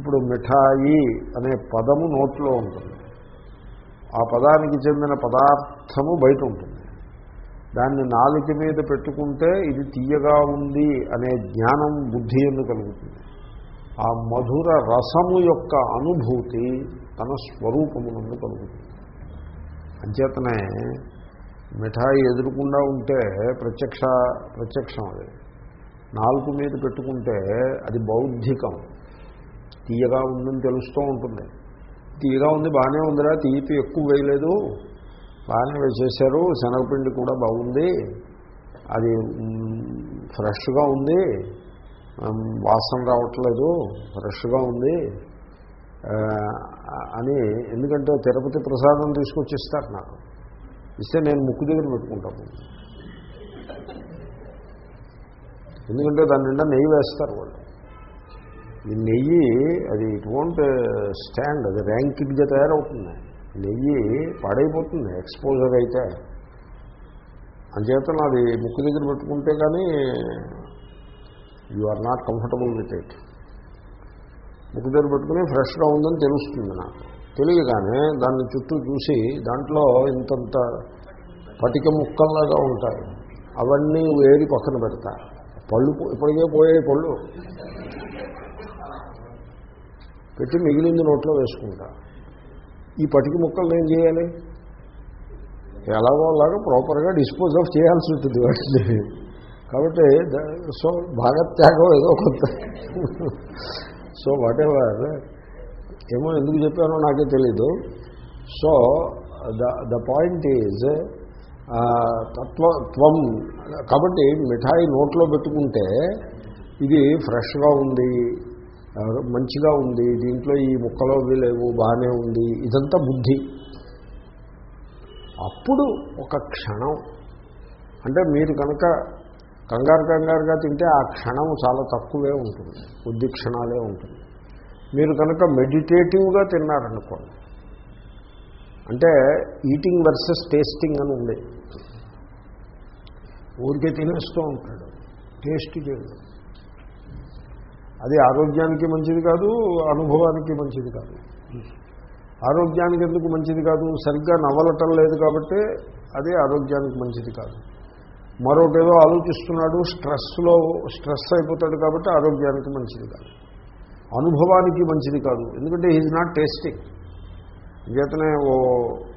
ఇప్పుడు మిఠాయి అనే పదము నోట్లో ఉంటుంది. ఆ పదానికి చెందిన పదార్థము బయట ఉంటుంది. దాన్ని నాలుక మీద పెట్టుకుంటే ఇది తీయగా ఉంది అనే జ్ఞానం బుద్ధి ఎందు కలుగుతుంది. ఆ మధుర రసము యొక్క అనుభూతి తన స్వరూపమునందు కలుగుతుంది. అంచేతనే మిఠాయి ఎదురుకుండా ఉంటే ప్రత్యక్ష ప్రత్యక్షం అది. నాలుగు మీద పెట్టుకుంటే అది బౌద్ధికం. తీయగా ఉందని తెలుస్తూ ఉంటుంది. తీయగా ఉంది బాగానే ఉందిరా తీపి ఎక్కువ వేయలేదు. బాగానే వేసేశారు శనగపిండి కూడా బాగుంది. అది ఫ్రెష్గా ఉంది. వాసన రావట్లేదు ఫ్రెష్గా ఉంది. అని ఎందుకంటే తిరుపతి ప్రసాదం తీసుకొచ్చి ఇస్తారు నాకు. ఇస్తే నేను ముక్కు దగ్గర పెట్టుకుంటాను. ఎందుకంటే దాని నిండా నెయ్యి వేస్తారు వాళ్ళు. ఈ నెయ్యి అది ఇట్ వోంట్ స్టాండ్ uh, అది ర్యాంకిడ్గా తయారవుతుంది. నెయ్యి పాడైపోతుంది ఎక్స్పోజర్ అయితే. అంచేతను అది ముక్కు దగ్గర పెట్టుకుంటే కానీ you are not comfortable with it ముక్కు దగ్గర పెట్టుకుని ఫ్రెష్గా ఉందని తెలుస్తుంది నాకు. తెలియగానే దాన్ని చుట్టూ చూసి దాంట్లో ఇంతంత పటిక ముక్కల్లాగా ఉంటాయి. అవన్నీ వేడి పక్కన పెడతా. పళ్ళు ఇప్పటికే పోయే పళ్ళు. పెట్టి మిగిలింది నోట్లో వేసుకుంటా. ఈ పటికి ముక్కలు ఏం చేయాలి? ఎలాగోలాగా ప్రాపర్గా డిస్పోజ్ ఆఫ్ చేయాల్సి ఉంటుంది వాటిని. కాబట్టి సో భాగత్యాగం ఏదో కొంత. సో వాట్ ఎవర్ ఏమో ఎందుకు చెప్పానో నాకే తెలీదు. So the the point is తత్వ త్వం. కాబట్టి మిఠాయి నోట్లో పెట్టుకుంటే ఇది ఫ్రెష్గా ఉంది. మంచిగా ఉంది దీంట్లో ఈ ముక్కలో లేవు బాగానే ఉంది ఇదంతా బుద్ధి. అప్పుడు ఒక క్షణం అంటే మీరు కనుక కంగారు కంగారుగా తింటే ఆ క్షణం చాలా తక్కువే ఉంటుంది బుద్ధి క్షణాలే ఉంటుంది. మీరు కనుక మెడిటేటివ్గా తిన్నారనుకోండి అంటే ఈటింగ్ వర్సెస్ టేస్టింగ్ అని ఉంది ఊరికే తినేస్తూ ఉంటాడు టేస్ట్ చేయడం. అది ఆరోగ్యానికి మంచిది కాదు అనుభవానికి మంచిది కాదు. ఆరోగ్యానికి ఎందుకు మంచిది కాదు? సరిగ్గా నవలటం లేదు కాబట్టి అది ఆరోగ్యానికి మంచిది కాదు. మరొకేదో ఆలోచిస్తున్నాడు స్ట్రెస్లో స్ట్రెస్ అయిపోతాడు కాబట్టి ఆరోగ్యానికి మంచిది కాదు. అనుభవానికి మంచిది కాదు. ఎందుకంటే ఈజ్ నాట్ టేస్టింగ్ చేతనే ఓ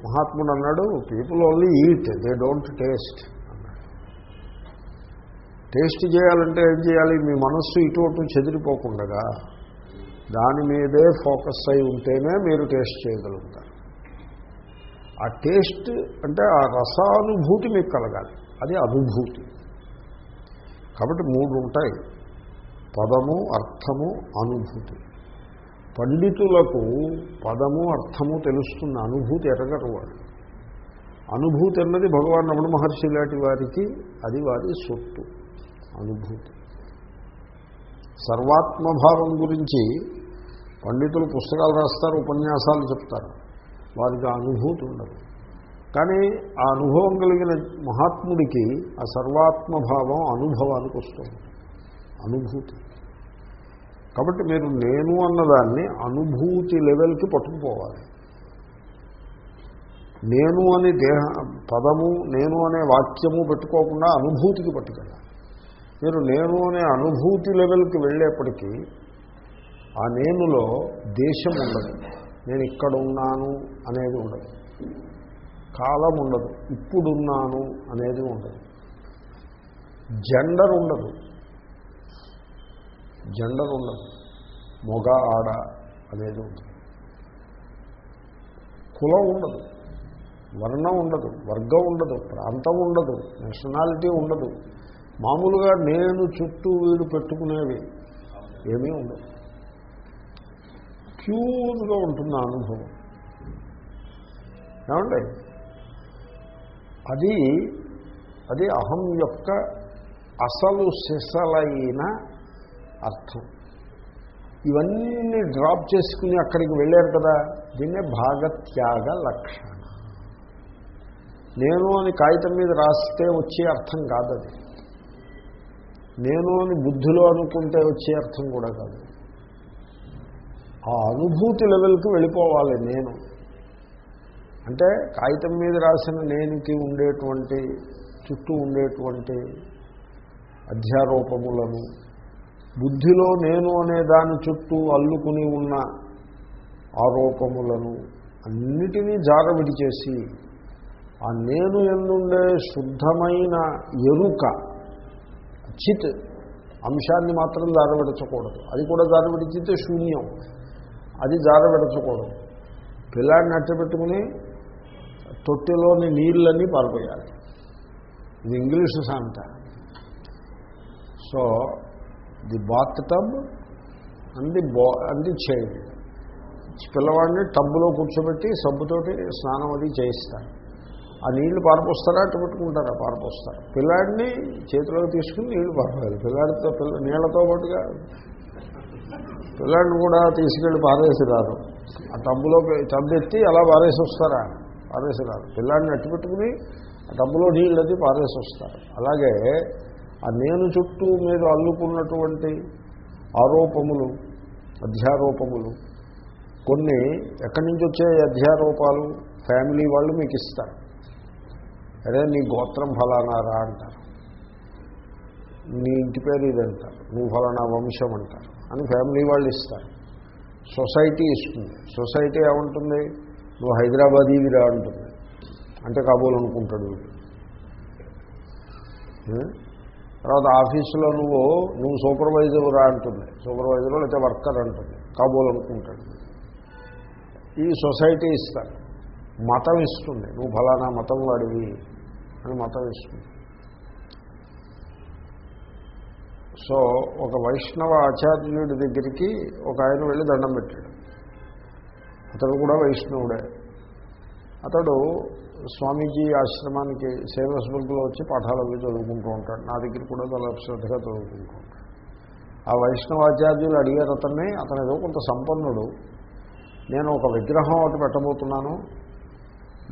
మహాత్ముడు అన్నాడు people only eat they don't taste taste చేయాలంటే ఏం చేయాలి? మీ మనస్సు ఇటు చెదిరిపోకుండా దాని మీదే ఫోకస్ అయి ఉంటేనే మీరు టేస్ట్ చేయగలుగుతారు. ఆ టేస్ట్ అంటే ఆ రసానుభూతి మీకు కలగాలి. అది అనుభూతి కాబట్టి మూడు ఉంటాయి. పదము అర్థము అనుభూతి. పండితులకు పదము అర్థము తెలుస్తున్న అనుభూతి ఎరగరు వాడు అనుభూతి అన్నది భగవాన్ రమణ మహర్షి లాంటి వారికి అది వారి సొత్తు. అనుభూతి. సర్వాత్మభావం గురించి పండితులు పుస్తకాలు రాస్తారు ఉపన్యాసాలు చెప్తారు. వారికి అనుభూతి ఉండదు. కానీ ఆ అనుభవం కలిగిన మహాత్ముడికి ఆ సర్వాత్మభావం అనుభవానికి వస్తుంది. అనుభూతి. కాబట్టి మీరు నేను అన్నదాన్ని అనుభూతి లెవెల్కి పట్టుకుపోవాలి. నేను అనే దేహ పదము నేను అనే వాక్యము పెట్టుకోకుండా అనుభూతికి పట్టుకెళ్ళాలి. మీరు నేను అనే అనుభూతి లెవెల్కి వెళ్ళేప్పటికీ ఆ నేనులో దేశం ఉండదు. నేను ఇక్కడ ఉన్నాను అనేది ఉండదు. కాలం ఉండదు. ఇప్పుడున్నాను అనేది ఉండదు. జెండర్ ఉండదు. జెండర్ ఉండదు. మొగ ఆడ అనేది ఉండదు. కులం ఉండదు. వర్ణం ఉండదు. వర్గం ఉండదు. ప్రాంతం ఉండదు. నేషనాలిటీ ఉండదు. మామూలుగా నేను చుట్టూ వీడు పెట్టుకునేవి ఏమీ ఉండదు క్యూజ్గా ఉంటుంది అనుభవం. ఏమండి? అది అది అహం యొక్క అసలు సిసలైన అర్థం. ఇవన్నీ డ్రాప్ చేసుకుని అక్కడికి వెళ్ళారు కదా దీన్నే భాగత్యాగ లక్షణ. నేను అని కాగితం మీద రాస్తే వచ్చే అర్థం కాదది. నేను అని బుద్ధిలో అనుకుంటే వచ్చే అర్థం కూడా కాదు. ఆ అనుభూతి లెవెల్కి వెళ్ళిపోవాలి నేను. అంటే కాగితం మీద రాసిన నేనుకి ఉండేటువంటి చుట్టూ ఉండేటువంటి అధ్యారూపములను బుద్ధిలో నేను అనే దాని చుట్టూ అల్లుకుని ఉన్న ఆరోపములను అన్నిటినీ జారవిడి చేసి ఆ నేను ఎందుండే శుద్ధమైన ఎరుక చిత్. అంశాన్ని మాత్రం జారవిడచకూడదు. అది కూడా జారవిడిచితే శూన్యం. అది జారవిడచకూడదు. పిల్లాడిని అట్టబెట్టుకుని తొట్టెలోని నీళ్ళన్నీ పారిపోయాలి ఇది English సాంత so the bath tub and the బా అండ్ ది చైల్డ్ పిల్లవాడిని టబ్బులో కూర్చోబెట్టి సబ్బుతోటి స్నానం అది చేయిస్తారు. ఆ నీళ్ళు పారపోస్తారా? అట్టు పెట్టుకుంటారా? పారపోస్తారు. పిల్లాడిని చేతిలోకి తీసుకుని నీళ్ళు పారపోయాలి పిల్లాడితో పిల్ల నీళ్ళతో పాటుగా పిల్లాడిని కూడా తీసుకెళ్ళి పారేసిరారు ఆ టబ్బులో టబ్బు ఎత్తి అలా పారేసి వస్తారా? పారేసిరారు పిల్లాడిని అట్టు పెట్టుకుని ఆ టబ్బులో నీళ్ళు అది పారేసి వస్తారు. అలాగే ఆ నేను చుట్టూ మీద అల్లుకున్నటువంటి ఆరోపములు అధ్యారోపములు కొన్ని ఎక్కడి నుంచి వచ్చే అధ్యారోపాలు ఫ్యామిలీ వాళ్ళు మీకు ఇస్తారు. అదే నీ గోత్రం ఫలానారా అంటారు. నీ ఇంటి పేరు ఇది అంటారు. నువ్వు ఫలానా వంశం అంటారు. అని ఫ్యామిలీ వాళ్ళు ఇస్తారు. సొసైటీ ఇస్తుంది. సొసైటీ ఏముంటుంది? నువ్వు హైదరాబాద్ ఇది రా అంటుంది. అంటే కాబోలు అనుకుంటాడు వీడు. తర్వాత ఆఫీసులో నువ్వు నువ్వు సూపర్వైజర్ రా అంటుంది. సూపర్వైజర్ లేకపోతే వర్కర్ అంటుంది. కాబోలు అనుకుంటాడు. ఈ సొసైటీ ఇస్తారు. మతం ఇస్తుంది. నువ్వు ఫలానా మతం వాడివి. అని మతం ఇస్తుంది. సో ఒక వైష్ణవ ఆచార్యుడి దగ్గరికి ఒక ఆయన వెళ్ళి దండం పెట్టాడు. అతడు కూడా వైష్ణవుడే. అతడు స్వామీజీ ఆశ్రమానికి సేవస్ బుల్క్లో వచ్చి పాఠాలు అవి చదువుకుంటూ ఉంటాడు. నా దగ్గర కూడా చాలా శ్రద్ధగా చదువుకుంటూ ఉంటాడు. ఆ వైష్ణవాచార్యులు అడిగారు అతన్ని అతను ఏదో కొంత సంపన్నుడు. నేను ఒక విగ్రహం ఒకటి పెట్టబోతున్నాను.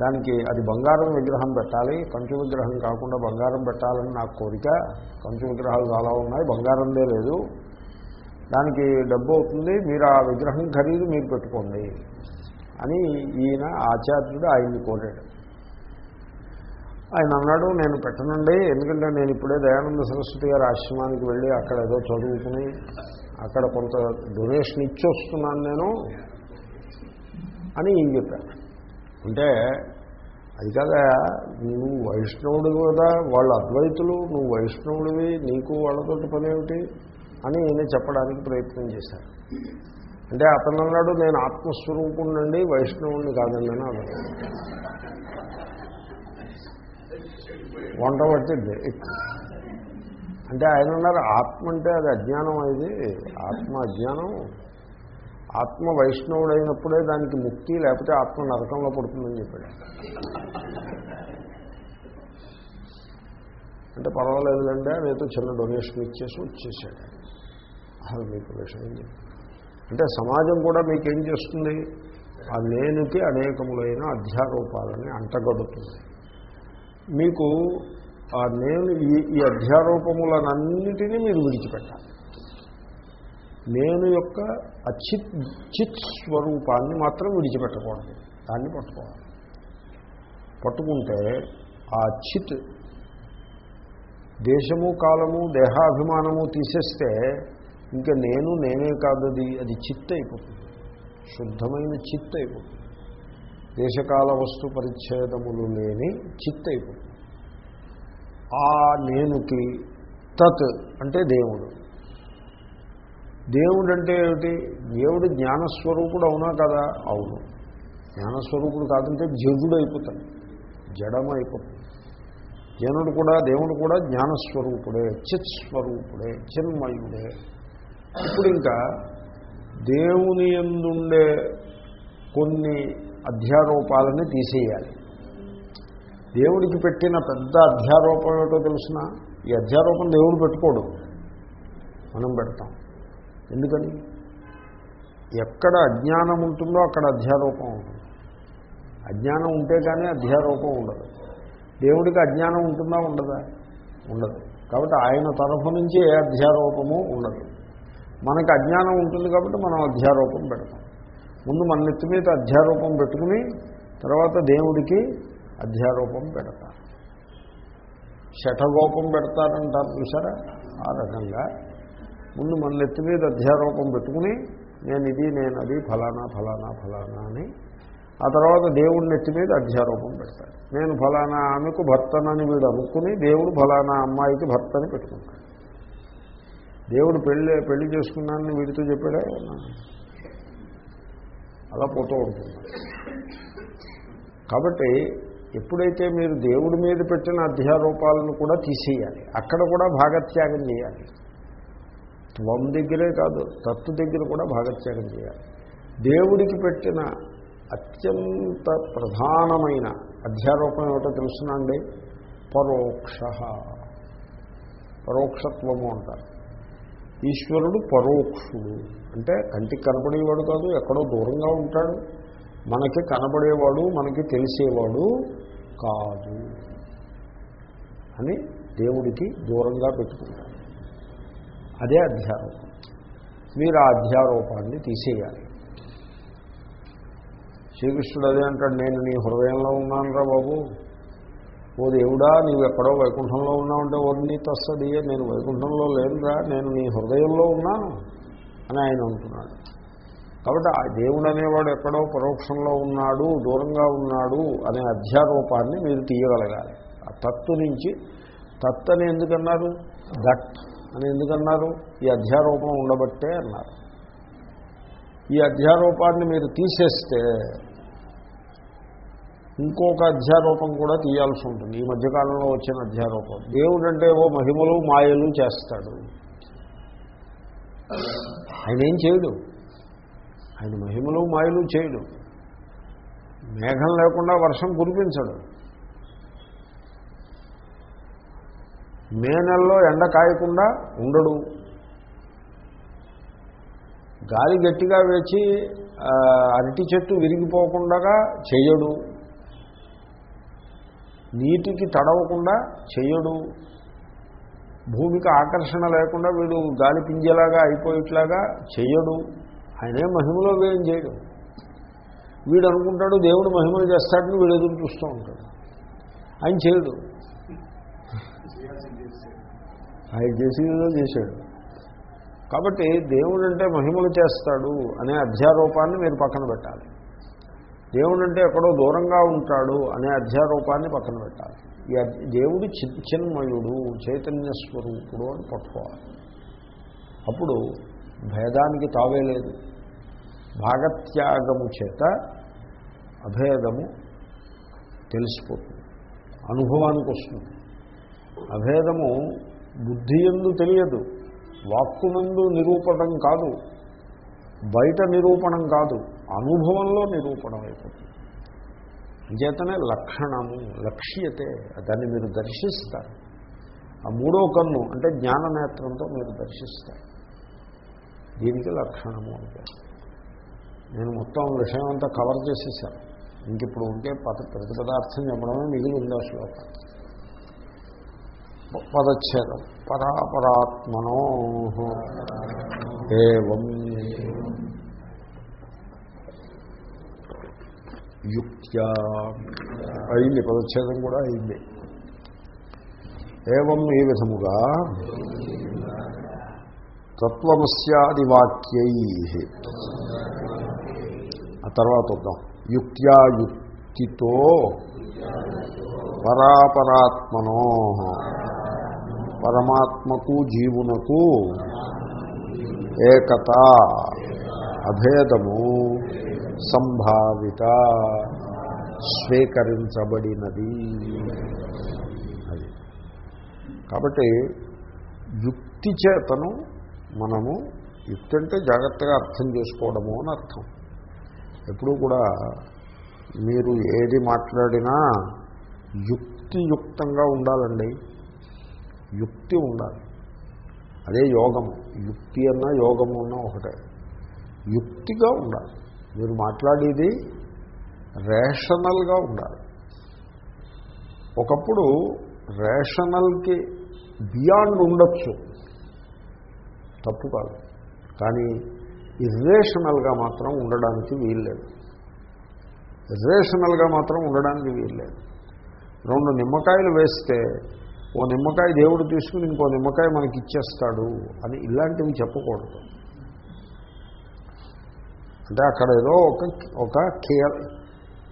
దానికి అది బంగారం విగ్రహం పెట్టాలి కంచు విగ్రహం కాకుండా బంగారం పెట్టాలని నాకు కోరిక. కంచు విగ్రహాలు చాలా ఉన్నాయి బంగారందే లేదు. దానికి డబ్బు అవుతుంది మీరు ఆ విగ్రహం ఖరీదు మీరు పెట్టుకోండి అని ఈయన ఆచార్యుడు ఆయన్ని కోరాడు. ఆయన అన్నాడు నేను పెట్టనండి ఎందుకంటే నేను ఇప్పుడే దయానంద సరస్వతి గారి ఆశ్రమానికి వెళ్ళి అక్కడ ఏదో చదువుకుని అక్కడ కొంత డొనేషన్ ఇచ్చి వస్తున్నాను నేను అని ఈయన చెప్పాను అంటే అది కదా? నువ్వు వైష్ణవుడు కదా వాళ్ళు అద్వైతులు నువ్వు వైష్ణవుడివి నీకు వాళ్ళతో పని ఏమిటి అని నేను చెప్పడానికి ప్రయత్నం చేశాను అంటే అతను అన్నాడు నేను ఆత్మస్వరూపుణ్ణండి వైష్ణవుణ్ణి కాదండి అని అన్నాడు. వంట పట్టింది అంటే ఆయన అన్నారు ఆత్మ అంటే అది అజ్ఞానం అది ఆత్మ అజ్ఞానం ఆత్మ వైష్ణవుడైనప్పుడే దానికి ముక్తి లేకపోతే ఆత్మ నరకంలో పడుతుందని చెప్పాడు. అంటే పర్వాలేదులండి అనేతో చిన్న డొనేషన్ ఇచ్చేసి వచ్చేసాడు. అసలు మీకు విషయం అంటే సమాజం కూడా మీకేం చేస్తుంది? ఆ నేనుకి అనేకములైన అధ్యారూపాలని అంటగడుతుంది మీకు ఆ నేను ఈ ఈ అధ్యారూపములనన్నిటినీ మీరు విడిచిపెట్టాలి. నేను యొక్క అచిత్ చిత్ స్వరూపాన్ని మాత్రం విడిచిపెట్టకూడదు. దాన్ని పట్టుకోవాలి. పట్టుకుంటే ఆ చిత్ దేశము కాలము దేహాభిమానము తీసేస్తే ఇంకా నేను నేనే కాదు అది అది చిత్ అయిపోతుంది. శుద్ధమైన చిత్ అయిపోతుంది. దేశకాల వస్తు పరిచ్ఛేదములు లేని చిత్ అయిపోతుంది. ఆ నేనుకి తత్ అంటే దేవుడు. దేవుడు అంటే ఏమిటి? దేవుడు జ్ఞానస్వరూపుడు అవునా కదా? అవును. జ్ఞానస్వరూపుడు కాదంటే జడు అయిపోతాడు జడమ అయిపోతుంది జనుడు కూడా దేవుడు కూడా జ్ఞానస్వరూపుడే చిత్ స్వరూపుడే చిన్మయుడే. ఇప్పుడు ఇంకా దేవుని ఎందుండే కొన్ని అధ్యారోపాలని తీసేయాలి. దేవుడికి పెట్టిన పెద్ద అధ్యారోపం ఏమిటో తెలుసిన? ఈ అధ్యారోపం దేవుడు పెట్టుకోడు. మనం పెడతాం. ఎందుకని? ఎక్కడ అజ్ఞానం ఉంటుందో అక్కడ అధ్యారూపం ఉంటుంది. అజ్ఞానం ఉంటే కానీ అధ్యారూపం ఉండదు. దేవుడికి అజ్ఞానం ఉంటుందా ఉండదా? ఉండదు. కాబట్టి ఆయన తరఫు నుంచి ఏ అధ్యారూపము ఉండదు. మనకి అజ్ఞానం ఉంటుంది కాబట్టి మనం అధ్యారూపం పెడతాం. ముందు మన నెత్తి మీద అధ్యారూపం పెట్టుకుని తర్వాత దేవుడికి అధ్యారూపం పెడతారు. శఠగోపం పెడతారంటారు చూసారా? ఆ రకంగా ముందు మన నెత్తి మీద అధ్యారూపం పెట్టుకుని నేను ఇది నేను అది ఫలానా ఫలానా ఫలానా అని. ఆ తర్వాత దేవుడి నెత్తి మీద అధ్యారూపం పెడతాడు నేను ఫలానా ఆమెకు భర్తనని వీడు అనుకుని దేవుడు ఫలానా అమ్మాయికి భర్తని పెట్టుకుంటాడు. దేవుడు పెళ్ళి పెళ్ళి చేసుకున్నానని వీడితో చెప్పాడే? అలా పోతూ ఉంటుంది. కాబట్టి ఎప్పుడైతే మీరు దేవుడి మీద పెట్టిన అధ్యారూపాలను కూడా తీసేయాలి. అక్కడ కూడా భాగత్యాగం చేయాలి. త్వం దగ్గరే కాదు తత్తు దగ్గర కూడా భాగత్యాగం చేయాలి. దేవుడికి పెట్టిన అత్యంత ప్రధానమైన అధ్యారూపం ఏమిటో తెలుసునండి పరోక్ష. పరోక్షత్వము అంటారు. ఈశ్వరుడు పరోక్షుడు. అంటే కంటికి కనపడేవాడు కాదు ఎక్కడో దూరంగా ఉంటాడు. మనకి కనబడేవాడు మనకి తెలిసేవాడు కాదు అని దేవుడికి దూరంగా పెట్టుకుంటాడు. అదే అధ్యారూపం. మీరు ఆ అధ్యారూపాన్ని తీసేయాలి. శ్రీకృష్ణుడు అదే అంటాడు నేను నీ హృదయంలో ఉన్నానురా బాబు. ఓ దేవుడా నీవు ఎక్కడో వైకుంఠంలో ఉన్నావంటే ఓర్ని తస్తది నేను వైకుంఠంలో లేనురా నేను నీ హృదయంలో ఉన్నాను అని ఆయన అంటున్నాడు. కాబట్టి ఆ దేవుడు అనేవాడు ఎక్కడో పరోక్షంలో ఉన్నాడు దూరంగా ఉన్నాడు అనే అధ్యారూపాన్ని మీరు తీయగలగాలి. ఆ తత్తు నుంచి తత్తు అని ఎందుకన్నారు? దట్ అని ఎందుకన్నారు? ఈ అధ్యారూపం ఉండబట్టే అన్నారు. ఈ అధ్యారూపాన్ని మీరు తీసేస్తే ఇంకొక అధ్యారూపం కూడా తీయాల్సి ఉంటుంది. ఈ మధ్యకాలంలో వచ్చిన అధ్యారూపం. దేవుడు అంటే ఓ మహిమలు మాయలు చేస్తాడు. ఆయన ఏం చేయడు. ఆయన మహిమలు మాయలు చేయడు. మేఘం లేకుండా వర్షం కురిపించడు. మే నెలలో ఎండ కాయకుండా ఉండడు. గాలి గట్టిగా వేచి అరటి చెట్టు విరిగిపోకుండా చేయడు. నీటికి తడవకుండా చేయడు. భూమికి ఆకర్షణ లేకుండా వీడు గాలి పింజేలాగా అయిపోయేట్లాగా చేయడు. ఆయనే మహిమలో ఏం చేయడు. వీడు అనుకుంటాడు దేవుడు మహిమలు చేస్తాడని వీడు ఎదురు చూస్తూ ఉంటాడు. ఆయన చేయడు. ఆయన చేసేదో చేశాడు. కాబట్టి దేవుడు అంటే మహిమలు చేస్తాడు అనే అధ్యారూపాన్ని మీరు పక్కన పెట్టాలి. దేవుడు అంటే ఎక్కడో దూరంగా ఉంటాడు అనే అధ్యారూపాన్ని పక్కన పెట్టాలి. ఈ దేవుడు చిన్మయుడు చైతన్య స్వరూపుడు అని పట్టుకోవాలి. అప్పుడు భేదానికి తావే లేదు. భాగత్యాగము చేత అభేదము తెలిసిపోతుంది. అనుభవానికి వస్తుంది. అభేదము బుద్ధి ఎందు తెలియదు వాక్కునందు నిరూపణం కాదు బయట నిరూపణం కాదు అనుభవంలో నిరూపణం అయిపోతుంది. అంచేతనే లక్షణము లక్ష్యతే దాన్ని మీరు దర్శిస్తారు. ఆ మూడో కన్ను అంటే జ్ఞాననేత్రంతో మీరు దర్శిస్తారు. దీనికి లక్షణము అంటే నేను మొత్తం విషయం అంతా కవర్ చేసేసాను. ఇంక ఇప్పుడు ఉంటే పద ప్రతి పదార్థం చెప్పడమే మిగిలి ఉంది ఆ శ్లోకం? పదచ్ఛేదం. పరాపరాత్మనో. ఏం యుక్త్యా. అయింది పదచ్ఛేదం కూడా అయింది. ఏం ఈ విధముగా? తత్వమస్యాది వాక్యై ఆ తర్వాత వద్దాం. యుక్త్యా యుక్తితో పరాపరాత్మనో. పరమాత్మకు జీవునకు ఏకత అభేదము సంభావిత స్వీకరించబడినది. అది. కాబట్టి యుక్తి చేతను మనము యుక్తి అంటే జాగ్రత్తగా అర్థం చేసుకోవడము అని అర్థం. ఎప్పుడూ కూడా మీరు ఏది మాట్లాడినా యుక్తియుక్తంగా ఉండాలండి. యుక్తి ఉండాలి. అదే యోగము యుక్తి అన్నా యోగము అన్నా ఒకటే. యుక్తిగా ఉండాలి. మీరు మాట్లాడేది రేషనల్గా ఉండాలి. ఒకప్పుడు రేషనల్కి బియాండ్ ఉండొచ్చు. తప్పు కాదు. కానీ ఇర్రేషనల్గా మాత్రం ఉండడానికి వీల్లేదు. ఇర్రేషనల్గా మాత్రం ఉండడానికి వీల్లేదు. రెండు నిమ్మకాయలు వేస్తే ఓ నిమ్మకాయ దేవుడు తీసుకుని ఇంకో నిమ్మకాయ మనకి ఇచ్చేస్తాడు అని ఇలాంటివి చెప్పకూడదు. అంటే అక్కడ ఏదో ఒక ఒక కీల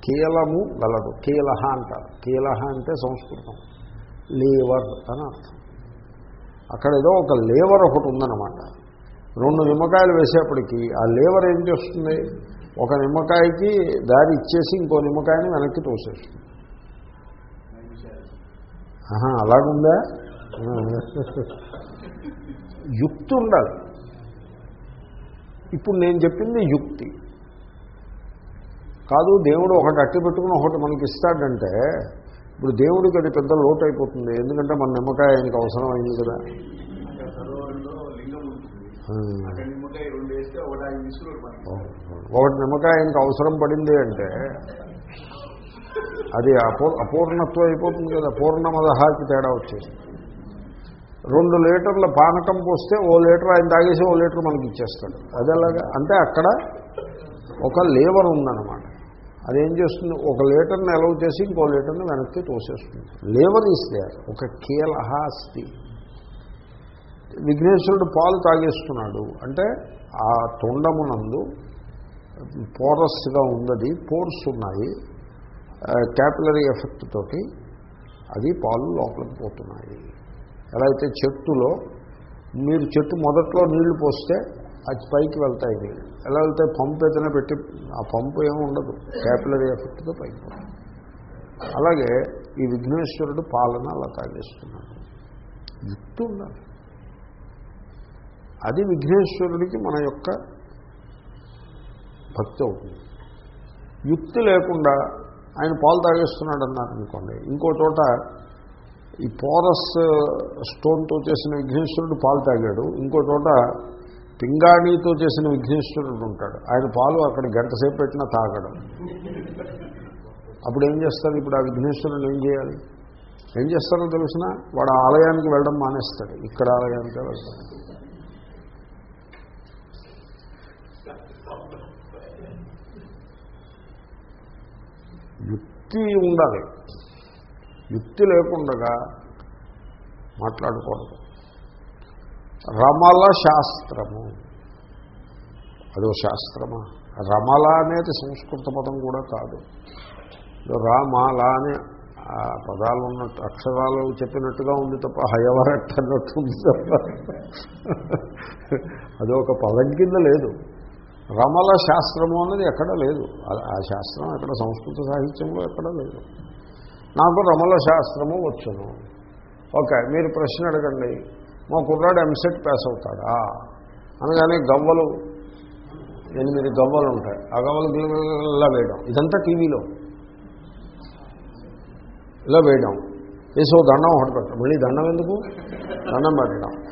కీలము గలదు. కీలహ అంటారు. కీలహ అంటే సంస్కృతం. లేవర్ అని అర్థం. అక్కడ ఏదో ఒక లేవర్ ఒకటి ఉందన్నమాట. రెండు నిమ్మకాయలు వేసేప్పటికీ ఆ లేవర్ ఏం చేస్తుంది ఒక నిమ్మకాయకి దారి ఇచ్చేసి ఇంకో నిమ్మకాయని వెనక్కి తోసేస్తుంది. ఆహా, అలాగుందా? యుక్తి ఉండాలి ఇప్పుడు నేను చెప్పింది యుక్తి. కాదు దేవుడు ఒకటి అట్టి పెట్టుకుని ఒకటి మనకి ఇస్తాడంటే ఇప్పుడు దేవుడికి అది పెద్ద లోటు అయిపోతుంది ఎందుకంటే మన నిమ్మకాయ ఆయనకి అవసరం అయింది కదా ఒకటి నిమ్మకాయ ఆయనకి అవసరం పడింది అంటే అది అపూ అపూర్ణత్వం అయిపోతుంది కదా. పూర్ణమదహాకి తేడా వచ్చేసి రెండు లీటర్ల పానకం పోస్తే ఓ లీటర్ ఆయన తాగేసి ఓ లీటర్ మనకి ఇచ్చేస్తాడు. అదేలాగా అంటే అక్కడ ఒక లేవర్ ఉందన్నమాట. అదేం చేస్తుంది? ఒక లీటర్ని అలౌ చేసి ఇంకో లీటర్ని వెనక్కి తోసేస్తుంది. లేవర్ ఇస్తే ఒక కీలహ అస్తి విఘ్నేశ్వరుడు పాలు తాగేస్తున్నాడు. అంటే ఆ తొండమునందు పోరస్గా ఉన్నది పోర్స్ ఉన్నాయి. క్యాపిలరీ ఎఫెక్ట్ తోటి అది పాలు లోపలికి పోతున్నాయి. ఎలా అయితే చెట్టులో మీరు చెట్టు మొదట్లో నీళ్ళు పోస్తే అది పైకి వెళ్తాయి నీళ్ళు ఎలా వెళ్తే పంపు ఏదైనా పెట్టి ఆ పంపు ఏమి ఉండదు. క్యాపిలరీ ఎఫెక్ట్తో పైకి అలాగే ఈ విఘ్నేశ్వరుడు పాలన అలా తాగేస్తున్నాడు. యుక్తి ఉండాలి. అది విఘ్నేశ్వరుడికి మన యొక్క భక్తి అవుతుంది. యుక్తి లేకుండా ఆయన పాలు తాగేస్తున్నాడు అన్నారు అనుకోండి. ఇంకో చోట ఈ పోరస్ స్టోన్తో చేసిన విఘ్నేశ్వరుడు పాలు తాగాడు. ఇంకో చోట పింగాణితో చేసిన విఘ్నేశ్వరుడు ఉంటాడు. ఆయన పాలు అక్కడ గంట సేపు పెట్టినా తాగడం. అప్పుడు ఏం చేస్తారు? ఇప్పుడు ఆ విఘ్నేశ్వరుడు ఏం చేయాలి? ఏం చేస్తారో తెలిసిన వాడు ఆలయానికి వెళ్ళడం మానేస్తాడు. ఇక్కడ ఆలయానికే వెళ్తాడు. యుక్తి ఉండాలి. యుక్తి లేకుండా మాట్లాడకూడదు రమల శాస్త్రము. అదో శాస్త్రమా? రమల అనేది సంస్కృత పదం కూడా కాదు. రామాల అనే ఆ పదాలు ఉన్నట్టు అక్షరాలు చెప్పినట్టుగా ఉంది తప్ప హయవరట్ అన్నట్టు ఉంది తప్ప. పదం కింద లేదు. రమల శాస్త్రము అన్నది ఎక్కడ లేదు. ఆ- శాస్త్రం ఎక్కడ సంస్కృత సాహిత్యంలో ఎక్కడ లేదు. నాకు రమల శాస్త్రము వచ్చును. ఓకే మీరు ప్రశ్న అడగండి. మా కుర్రాడు ఎంసెట్ పాస్ అవుతాడా? అనగానే గవ్వలు ఎనిమిది గవ్వలు ఉంటాయి. ఆ గవ్వలు ఇలా వేయడం. ఇదంతా టీవీలో. ఇలా వేయడం. వేసి ఓ దండం ఒకటి పెట్టడం. మళ్ళీ దండం ఎందుకు? దండం పెట్టడం.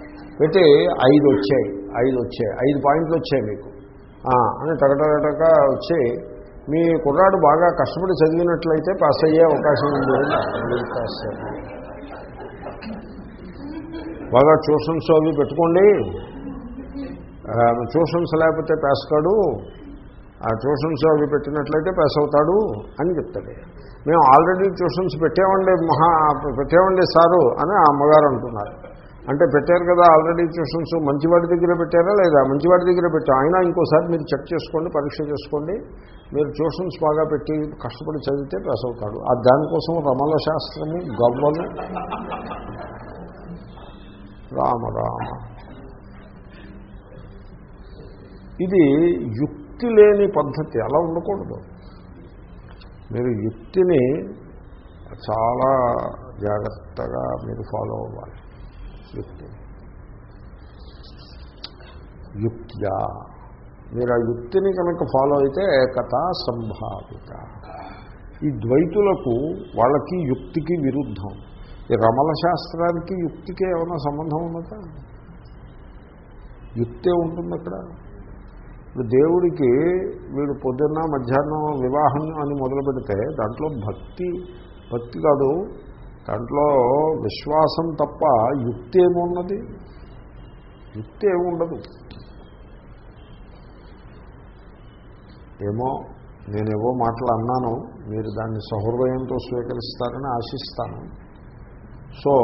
పెట్టి ఐదు వచ్చాయి ఐదు వచ్చాయి ఐదు పాయింట్లు వచ్చాయి మీకు. అని టకటక వచ్చి మీ కుర్రాడు బాగా కష్టపడి చదివినట్లయితే పాస్ అయ్యే అవకాశం ఉంది. పాస్ బాగా ట్యూషన్స్ అవి పెట్టుకోండి. ట్యూషన్స్ లేకపోతే పాస్ కాడు. ఆ ట్యూషన్స్ అవి పెట్టినట్లయితే పాస్ అవుతాడు. అని చెప్తాడు. మేము ఆల్రెడీ ట్యూషన్స్ పెట్టామండి మహా పెట్టామండి సారు అని ఆ అమ్మగారు అంటున్నారు. అంటే పెట్టారు కదా ఆల్రెడీ ట్యూషన్స్ మంచివాడి దగ్గర పెట్టారా లేదా? మంచివాడి దగ్గర పెట్టా. అయినా ఇంకోసారి మీరు చెక్ చేసుకోండి పరీక్ష చేసుకోండి. మీరు ట్యూషన్స్ బాగా పెట్టి కష్టపడి చదివితే పాస్ అవుతాడు ఆ దానికోసం రమల శాస్త్రము గవ్వలు. రామ రామ. ఇది యుక్తి లేని పద్ధతి. అలా ఉండకూడదు. మీరు యుక్తిని చాలా జాగ్రత్తగా మీరు ఫాలో అవ్వాలి. యుక్తి యుక్త్యా. మీరు ఆ యుక్తిని కనుక ఫాలో అయితే ఏకత సంభావిత. ఈ ద్వైతులకు వాళ్ళకి యుక్తికి విరుద్ధం. ఈ రమల శాస్త్రానికి యుక్తికి ఏమైనా సంబంధం ఉన్నదా? యుక్తే ఉంటుంది అక్కడ. ఇప్పుడు దేవుడికి వీడు పొద్దున్న మధ్యాహ్నం వివాహం అని మొదలు పెడితే దాంట్లో భక్తి భక్తి కాదు దాంట్లో విశ్వాసం తప్ప యుక్తి ఏమున్నది? యుక్తి ఏముండదు. ఏమో నేనేవో మాటలు అన్నాను మీరు దాన్ని సహృదయంతో స్వీకరిస్తారని ఆశిస్తాను. సో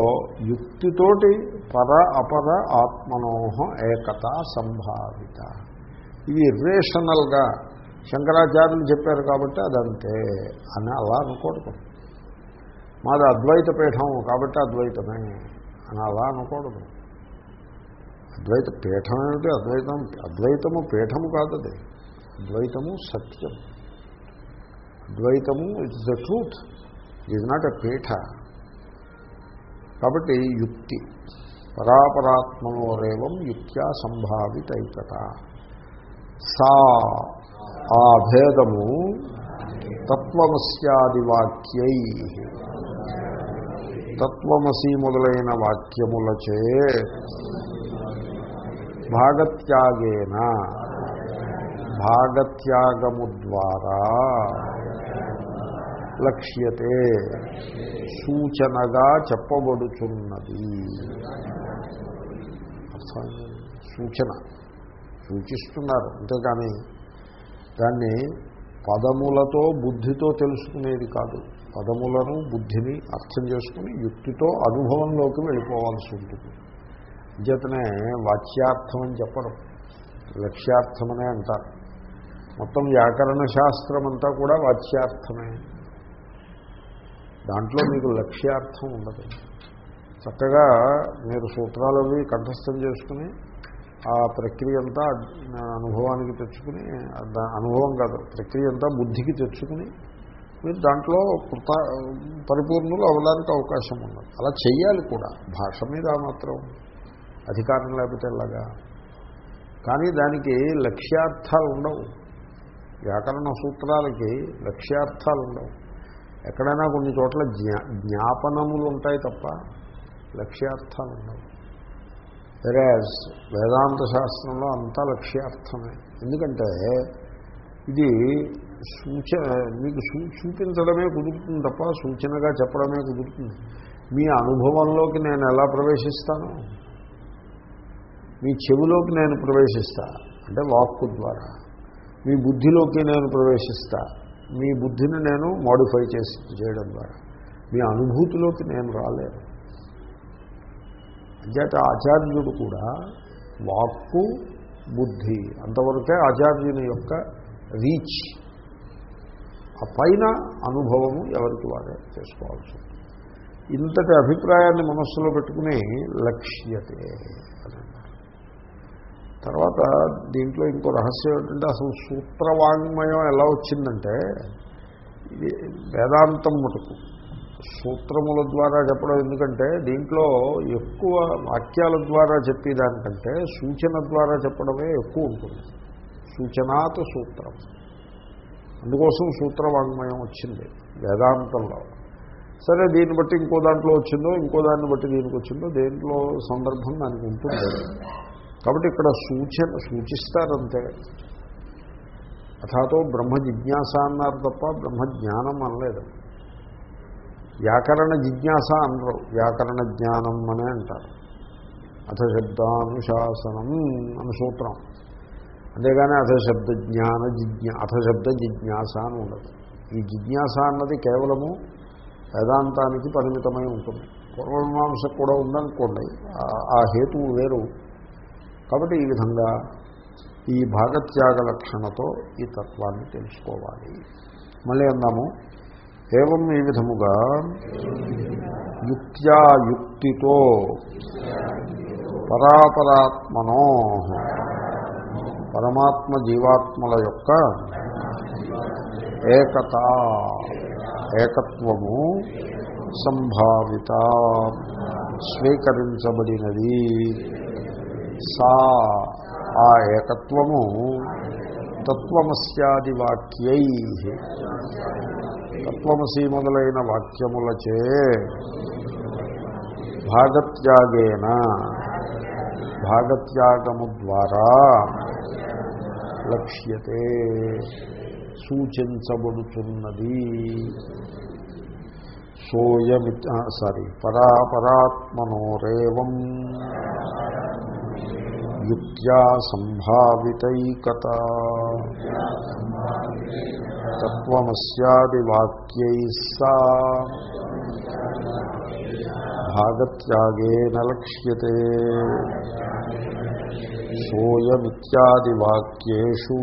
యుక్తితోటి పర అపర ఆత్మనోహ ఏకత సంభావిత. ఇవి ఇర్రేషనల్గా శంకరాచార్యులు చెప్పారు కాబట్టి అదంతే అని అలా అనకూడదు మాది అద్వైత పీఠం కాబట్టి అద్వైతమే. అని అలా అనకూడదు. అద్వైత పీఠం ఏమిటి? అద్వైతం అద్వైతము పీఠము కాదు అది అద్వైతము సత్యం. అద్వైతము it's the truth. It is not a పీఠ. కాబట్టి యుక్తి. పరాపరాత్మనోరేవం యుక్త్యా సంభావితైకత. సా ఆ భేదము తత్వమస్యాదివాక్యై తత్వమసి మొదలైన వాక్యములచే భాగత్యాగేన. భాగత్యాగము ద్వారా లక్ష్యతే సూచనగా చెప్పబడుచున్నది. సూచన. సూచిస్తున్నారు అంతేకాని దాన్ని పదములతో బుద్ధితో తెలుసుకునేది కాదు. పదములను బుద్ధిని అర్థం చేసుకుని యుక్తితో అనుభవంలోకి వెళ్ళిపోవాల్సి ఉంటుంది. అంచేతనే వాచ్యార్థం అని చెప్పడం లక్ష్యార్థమనే అంటారు. మొత్తం వ్యాకరణ శాస్త్రం అంతా కూడా వాచ్యార్థమే. దాంట్లో మీకు లక్ష్యార్థం ఉండదు. చక్కగా మీరు సూత్రాలు అవి కంఠస్థం చేసుకుని ఆ ప్రక్రియ అంతా అనుభవానికి తెచ్చుకుని దా- అనుభవం కాదు ప్రక్రియ అంతా బుద్ధికి తెచ్చుకుని మీరు దాంట్లో కృత పరిపూర్ణులు అవ్వడానికి అవకాశం ఉన్నది. అలా చెయ్యాలి కూడా. భాష మీద మాత్రం అధికారం లేకపోతే ఎలాగా? కానీ దానికి లక్ష్యార్థాలు ఉండవు. వ్యాకరణ సూత్రాలకి లక్ష్యార్థాలు ఉండవు. ఎక్కడైనా కొన్ని చోట్ల జ్ఞా జ్ఞాపనములు ఉంటాయి తప్ప లక్ష్యార్థాలు ఉండవు. వెరాజ్ వేదాంత శాస్త్రంలో అంతా లక్ష్యార్థమే. ఎందుకంటే ఇది సూచన మీకు సూ చూపించడమే కుదురుతుంది తప్ప సూచనగా చెప్పడమే కుదురుతుంది. మీ అనుభవంలోకి నేను ఎలా ప్రవేశిస్తాను? మీ చెవిలోకి నేను ప్రవేశిస్తా అంటే వాక్కు ద్వారా. మీ బుద్ధిలోకి నేను ప్రవేశిస్తా మీ బుద్ధిని నేను మాడిఫై చేసి చేయడం ద్వారా. మీ అనుభూతిలోకి నేను రాలేను. అంచేత ఆచార్యుడు కూడా వాక్కు బుద్ధి అంతవరకే ఆచార్యుని యొక్క రీచ్ ఆ పైన అనుభవము ఎవరికి వారే చేసుకోవాల్సి ఉంటుంది. ఇంతటి అభిప్రాయాన్ని మనస్సులో పెట్టుకుని లక్ష్యతే తర్వాత దీంట్లో ఇంకో రహస్యం ఏంటంటే అసలు సూత్రవాంగ్మయం ఎలా వచ్చిందంటే ఇది వేదాంతం మటుకు. సూత్రముల ద్వారా చెప్పడం ఎందుకంటే దీంట్లో ఎక్కువ వాక్యాల ద్వారా చెప్పేదానికంటే సూచన ద్వారా చెప్పడమే ఎక్కువ ఉంటుంది. సూచనాత్ సూత్రం. అందుకోసం సూత్రవాంగ్మయం వచ్చింది వేదాంతంలో. సరే దీన్ని బట్టి ఇంకో దాంట్లో వచ్చిందో ఇంకో దాన్ని బట్టి దీనికి వచ్చిందో దేంట్లో సందర్భం దానికి ఉంటుంది. కాబట్టి ఇక్కడ సూచన సూచిస్తారంతే. అథాతో బ్రహ్మ జిజ్ఞాస అన్నారు తప్ప బ్రహ్మ జ్ఞానం అనలేదు. వ్యాకరణ జిజ్ఞాస అనరు వ్యాకరణ జ్ఞానం అనే అంటారు. అథ శబ్దానుశాసనం అని సూత్రం. అంతేగాని అథశబ్ద జ్ఞాన జిజ్ఞా అథశబ్ద జిజ్ఞాస అని ఉండదు. ఈ జిజ్ఞాస అన్నది కేవలము వేదాంతానికి పరిమితమై ఉంటుంది. పూర్వమీమాంస కూడా ఉందనుకోండి ఆ- హేతువు వేరు. కాబట్టి ఈ విధంగా ఈ భాగత్యాగ లక్షణతో ఈ తత్వాన్ని తెలుసుకోవాలి. మళ్ళీ అన్నాము ఏవం ఈ విధముగా యుక్త్యా యుక్తితో పరాపరాత్మనో పరమాత్మ జీవాత్మల యొక్క ఏకత ఏకత్వము సంభావిత స్వీకరించబడినది. సా ఆ ఏకత్వము తత్వమస్యాది వాక్యై తత్వమసి మొదలైన వాక్యములచే భాగత్యాగేన భాగత్యాగము ద్వారా లక్ష్యతే సూచించబడుతున్నది. సోయమి సారీ పరాపరాత్మనోరేవం యుక్త్యా సంభావితైకత తత్వమస్యాదివాక్యై సా భాగత్యాగేన లక్ష్యతే. సోయమిత్యాదివాక్యేషు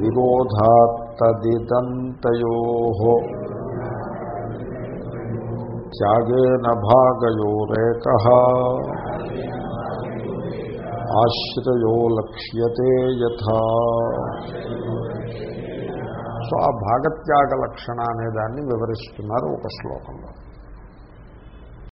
విరోధాత్తదిదంతయో త్యాగేన భాగయోరేక ఆశ్రయో లక్ష్యతే యథా. సో ఆ భాగత్యాగ లక్షణ అనేదాన్ని వివరిస్తున్నారు ఒక శ్లోకంలో.